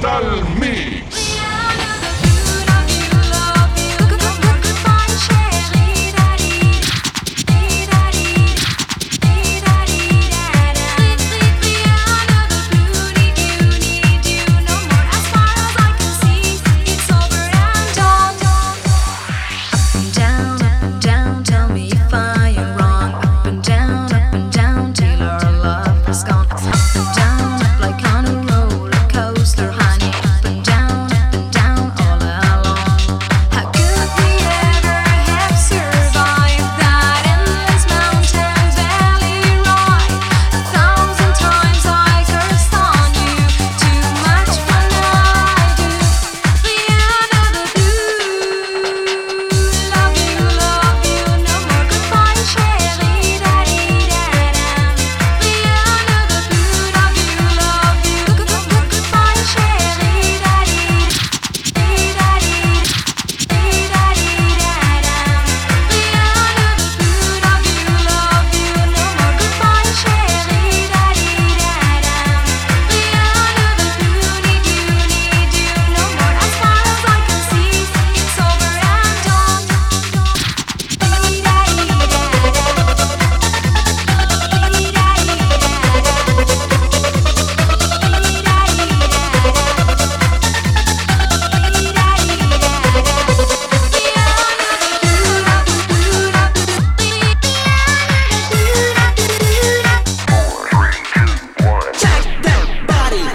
Metal Me.